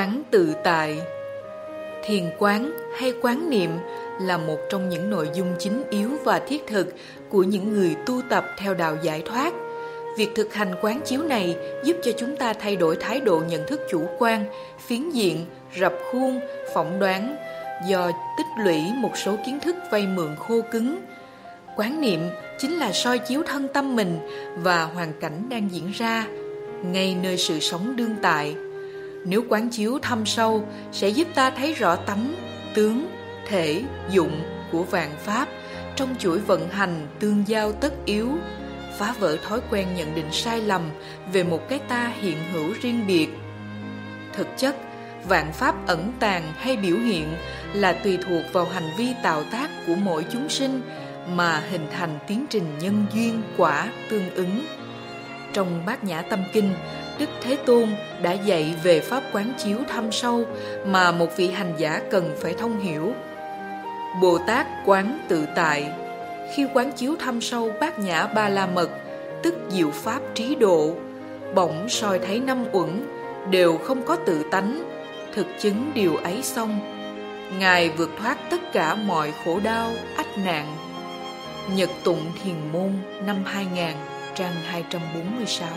Quán tự tại Thiền quán hay quán niệm là một trong những nội dung chính yếu và thiết thực của những người tu tập theo đạo giải thoát. Việc thực hành quán chiếu này giúp cho chúng ta thay đổi thái độ nhận thức chủ quan, phiến diện, rập khuôn, phỏng đoán do tích lũy một số kiến thức vay mượn khô cứng. Quán niệm chính là soi chiếu thân tâm mình và hoàn cảnh đang diễn ra ngay nơi sự sống đương tại. Nếu quán chiếu thâm sâu sẽ giúp ta thấy rõ tánh, tướng, thể, dụng của vạn pháp trong chuỗi vận hành tương giao tất yếu, phá vỡ thói quen nhận định sai lầm về một cái ta hiện hữu riêng biệt. Thực chất, vạn pháp ẩn tàng hay biểu hiện là tùy thuộc vào hành vi tạo tác của mỗi chúng sinh mà hình thành tiến trình nhân duyên quả tương ứng. Trong Bát Nhã Tâm Kinh, Đức Thế Tôn đã dạy về pháp quán chiếu thâm sâu mà một vị hành giả cần phải thông hiểu. Bồ Tát quán tự tại Khi quán chiếu thâm sâu Bát Nhã Ba La Mật, tức diệu pháp trí độ, bỗng soi thấy năm uẩn đều không có tự tánh, thực chứng điều ấy xong. Ngài vượt thoát tất cả mọi khổ đau, ách nạn. Nhật tụng thiền môn năm 2000 trang 246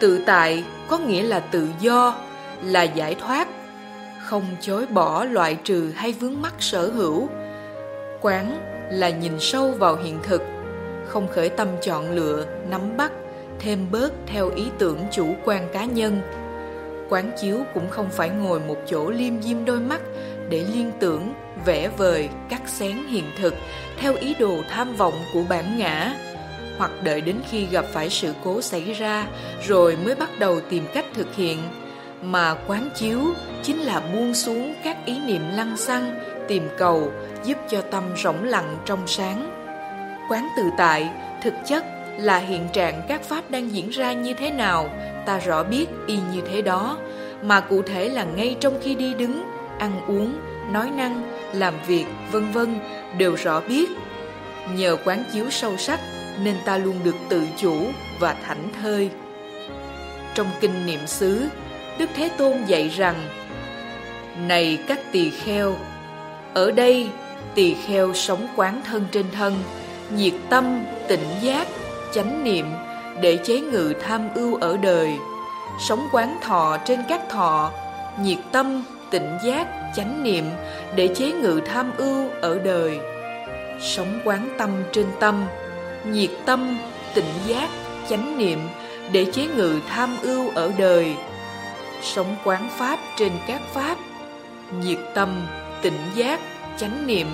Tự tại có nghĩa là tự do, là giải thoát, không chối bỏ loại trừ hay vướng mắc sở hữu. Quán là nhìn sâu vào hiện thực, không khởi tâm chọn lựa, nắm bắt, thêm bớt theo ý tưởng chủ quan cá nhân. Quán chiếu cũng không phải ngồi một chỗ liêm diêm đôi mắt để liên tưởng, vẽ vời, cắt xén hiện thực theo ý đồ tham vọng của bản ngã, hoặc đợi đến khi gặp phải sự cố xảy ra rồi mới bắt đầu tìm cách thực hiện. Mà quán chiếu chính là buông xuống các ý niệm lăng xăng, tìm cầu, giúp cho tâm rỗng lặng trong sáng. Quán tự tại, thực chất là hiện trạng các pháp đang diễn ra như thế nào, ta rõ biết y như thế đó. Mà cụ thể là ngay trong khi đi đứng, ăn uống, nói năng, làm việc, vân vân đều rõ biết. Nhờ quán chiếu sâu sắc nên ta luôn được tự chủ và thảnh thơi. Trong kinh niệm xứ, Đức Thế Tôn dạy rằng Này các tỳ kheo, ở đây tỳ kheo sống quán thân trên thân, nhiệt tâm, tỉnh giác, chánh niệm để chế ngự tham ưu ở đời, sống quán thọ trên các thọ, nhiệt tâm, tỉnh giác, chánh niệm để chế ngự tham ưu ở đời, sống quán tâm trên tâm, nhiệt tâm, tịnh giác, chánh niệm để chế ngự tham ưu ở đời. Sống quán pháp trên các pháp, nhiệt tâm, tịnh giác, chánh niệm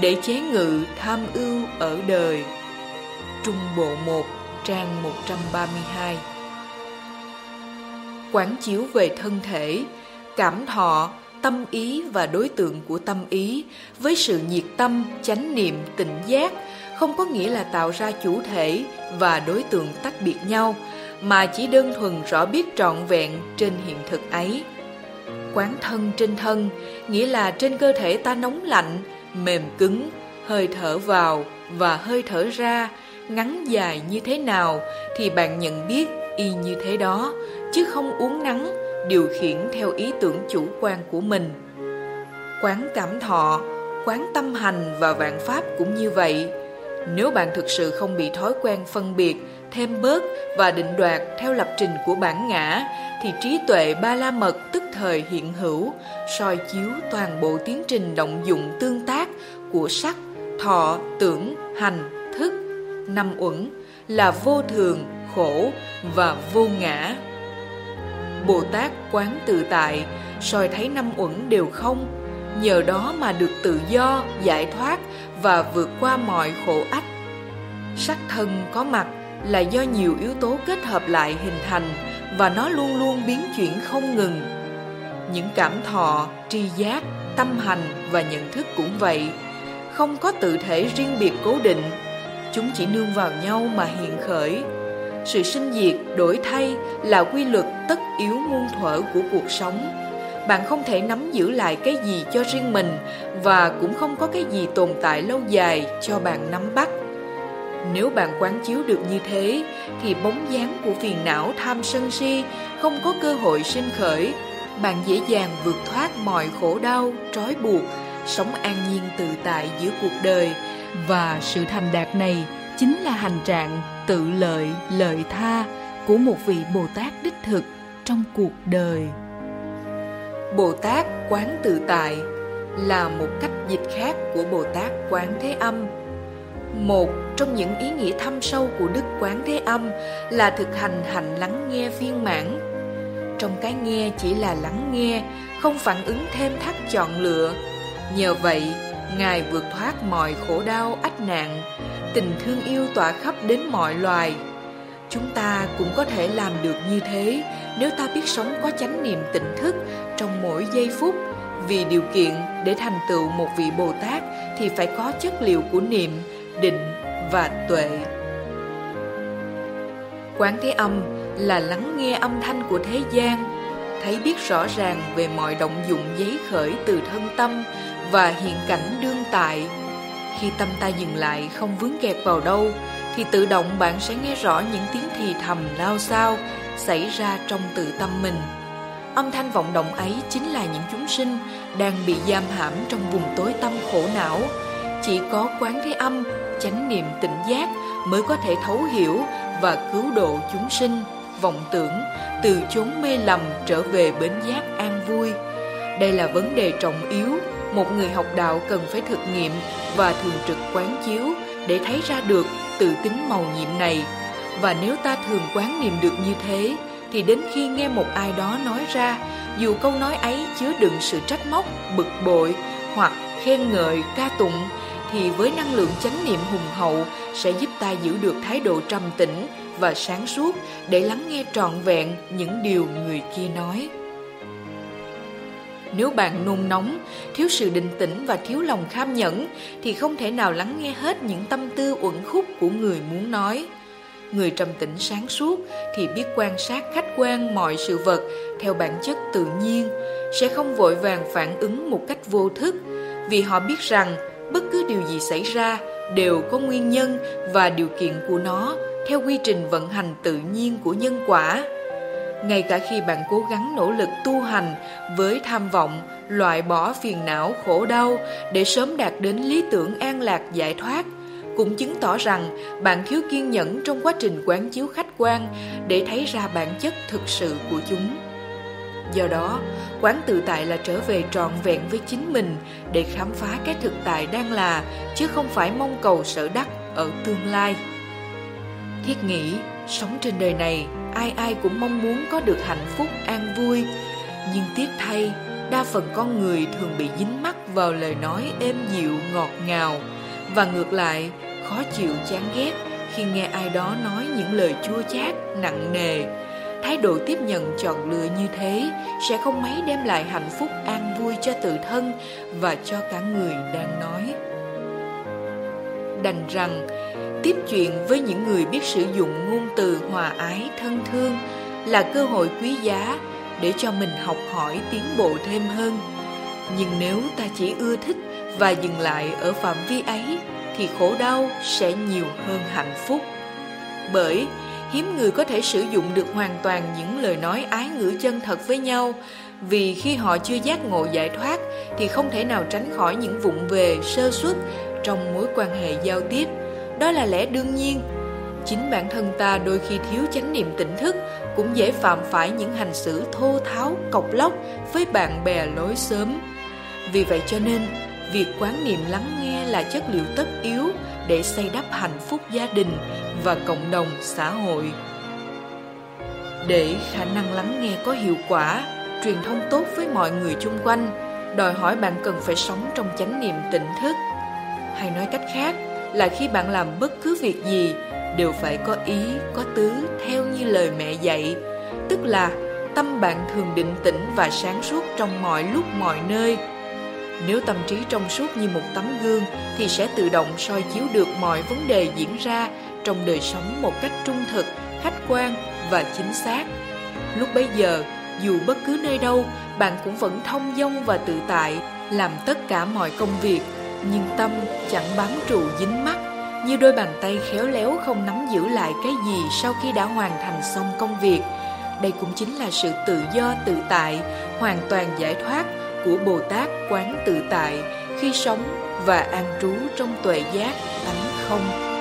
để chế ngự tham ưu ở đời. Trung Bộ 1, trang 132 Quán chiếu về thân thể, cảm thọ, tâm ý và đối tượng của tâm ý với sự nhiệt tâm, chánh niệm, tịnh giác không có nghĩa là tạo ra chủ thể và đối tượng tách biệt nhau, mà chỉ đơn thuần rõ biết trọn vẹn trên hiện thực ấy. Quán thân trên thân nghĩa là trên cơ thể ta nóng lạnh, mềm cứng, hơi thở vào và hơi thở ra, ngắn dài như thế nào thì bạn nhận biết y như thế đó, chứ không uống nắng, điều khiển theo ý tưởng chủ quan của mình. Quán cảm thọ, quán tâm hành và vạn pháp cũng như vậy nếu bạn thực sự không bị thói quen phân biệt, thêm bớt và định đoạt theo lập trình của bản ngã, thì trí tuệ ba la mật tức thời hiện hữu, soi chiếu toàn bộ tiến trình động dụng tương tác của sắc, thọ, tưởng, hành, thức, năm uẩn là vô thường, khổ và vô ngã. Bồ Tát quán tự tại, soi thấy năm uẩn đều không, nhờ đó mà được tự do, giải thoát và vượt qua mọi khổ ách. Sắc thân có mặt là do nhiều yếu tố kết hợp lại hình thành và nó luôn luôn biến chuyển không ngừng. Những cảm thọ, tri giác, tâm hành và nhận thức cũng vậy, không có tự thể riêng biệt cố định, chúng chỉ nương vào nhau mà hiện khởi. Sự sinh diệt, đổi thay là quy luật tất yếu muôn thuở của cuộc sống bạn không thể nắm giữ lại cái gì cho riêng mình và cũng không có cái gì tồn tại lâu dài cho bạn nắm bắt Nếu bạn quán chiếu được như thế, thì bóng dáng của phiền não tham sân si không có cơ hội sinh khởi. Bạn dễ dàng vượt thoát mọi khổ đau, trói buộc, sống an nhiên tự tại giữa cuộc đời. Và sự thành đạt này chính là hành trạng tự lợi, lợi tha của một vị Bồ Tát đích thực trong cuộc đời. Bồ Tát quán tự tại là một cách dịch khác của Bồ Tát quán thế âm. Một trong những ý nghĩa thâm sâu của Đức Quán Thế Âm là thực hành hạnh lắng nghe viên mãn. Trong cái nghe chỉ là lắng nghe, không phản ứng thêm thắt chọn lựa. Nhờ vậy, Ngài vượt thoát mọi khổ đau ách nạn, tình thương yêu tỏa khắp đến mọi loài. Chúng ta cũng có thể làm được như thế nếu ta biết sống có chánh niệm tỉnh thức trong mỗi giây phút vì điều kiện để thành tựu một vị Bồ Tát thì phải có chất liệu của niệm, định và tuệ. Quán thế âm là lắng nghe âm thanh của thế gian, thấy biết rõ ràng về mọi động dụng giấy khởi từ thân tâm và hiện cảnh đương tại. Khi tâm ta dừng lại không vướng kẹt vào đâu, thì tự động bạn sẽ nghe rõ những tiếng thì thầm lao sao xảy ra trong tự tâm mình. Âm thanh vọng động ấy chính là những chúng sinh đang bị giam hãm trong vùng tối tâm khổ não. Chỉ có quán thế âm, chánh niệm tỉnh giác mới có thể thấu hiểu và cứu độ chúng sinh, vọng tưởng, từ chốn mê lầm trở về bến giác an vui. Đây là vấn đề trọng yếu, một người học đạo cần phải thực nghiệm và thường trực quán chiếu để thấy ra được tự tính màu nhiệm này. Và nếu ta thường quán niệm được như thế, thì đến khi nghe một ai đó nói ra, dù câu nói ấy chứa đựng sự trách móc, bực bội hoặc khen ngợi, ca tụng, thì với năng lượng chánh niệm hùng hậu sẽ giúp ta giữ được thái độ trầm tĩnh và sáng suốt để lắng nghe trọn vẹn những điều người kia nói. Nếu bạn nôn nóng, thiếu sự định tĩnh và thiếu lòng kham nhẫn thì không thể nào lắng nghe hết những tâm tư uẩn khúc của người muốn nói. Người trầm tĩnh sáng suốt thì biết quan sát khách quan mọi sự vật theo bản chất tự nhiên, sẽ không vội vàng phản ứng một cách vô thức, vì họ biết rằng bất cứ điều gì xảy ra đều có nguyên nhân và điều kiện của nó theo quy trình vận hành tự nhiên của nhân quả. Ngay cả khi bạn cố gắng nỗ lực tu hành với tham vọng loại bỏ phiền não khổ đau để sớm đạt đến lý tưởng an lạc giải thoát, cũng chứng tỏ rằng bạn thiếu kiên nhẫn trong quá trình quán chiếu khách quan để thấy ra bản chất thực sự của chúng. Do đó, quán tự tại là trở về trọn vẹn với chính mình để khám phá cái thực tại đang là, chứ không phải mong cầu sở đắc ở tương lai. Thiết nghĩ, sống trên đời này, ai ai cũng mong muốn có được hạnh phúc an vui, nhưng tiếc thay, đa phần con người thường bị dính mắc vào lời nói êm dịu ngọt ngào, và ngược lại, khó chịu chán ghét khi nghe ai đó nói những lời chua chát, nặng nề. Thái độ tiếp nhận chọn lựa như thế sẽ không mấy đem lại hạnh phúc an vui cho tự thân và cho cả người đang nói. Đành rằng, tiếp chuyện với những người biết sử dụng ngôn từ hòa ái, thân thương là cơ hội quý giá để cho mình học hỏi tiến bộ thêm hơn. Nhưng nếu ta chỉ ưa thích và dừng lại ở phạm vi ấy thì khổ đau sẽ nhiều hơn hạnh phúc. Bởi hiếm người có thể sử dụng được hoàn toàn những lời nói ái ngữ chân thật với nhau, vì khi họ chưa giác ngộ giải thoát thì không thể nào tránh khỏi những vụng về sơ suất trong mối quan hệ giao tiếp. Đó là lẽ đương nhiên. Chính bản thân ta đôi khi thiếu chánh niệm tỉnh thức cũng dễ phạm phải những hành xử thô tháo, cộc lốc với bạn bè lối sớm. Vì vậy cho nên, việc quán niệm lắng nghe là chất liệu tất yếu để xây đắp hạnh phúc gia đình và cộng đồng xã hội. Để khả năng lắng nghe có hiệu quả, truyền thông tốt với mọi người chung quanh, đòi hỏi bạn cần phải sống trong chánh niệm tỉnh thức. Hay nói cách khác là khi bạn làm bất cứ việc gì đều phải có ý, có tứ theo như lời mẹ dạy, tức là tâm bạn thường định tĩnh và sáng suốt trong mọi lúc mọi nơi nếu tâm trí trong suốt như một tấm gương thì sẽ tự động soi chiếu được mọi vấn đề diễn ra trong đời sống một cách trung thực, khách quan và chính xác. Lúc bấy giờ, dù bất cứ nơi đâu, bạn cũng vẫn thông dong và tự tại, làm tất cả mọi công việc, nhưng tâm chẳng bám trụ dính mắc, như đôi bàn tay khéo léo không nắm giữ lại cái gì sau khi đã hoàn thành xong công việc. Đây cũng chính là sự tự do tự tại, hoàn toàn giải thoát của Bồ Tát quán tự tại khi sống và an trú trong tuệ giác tánh không.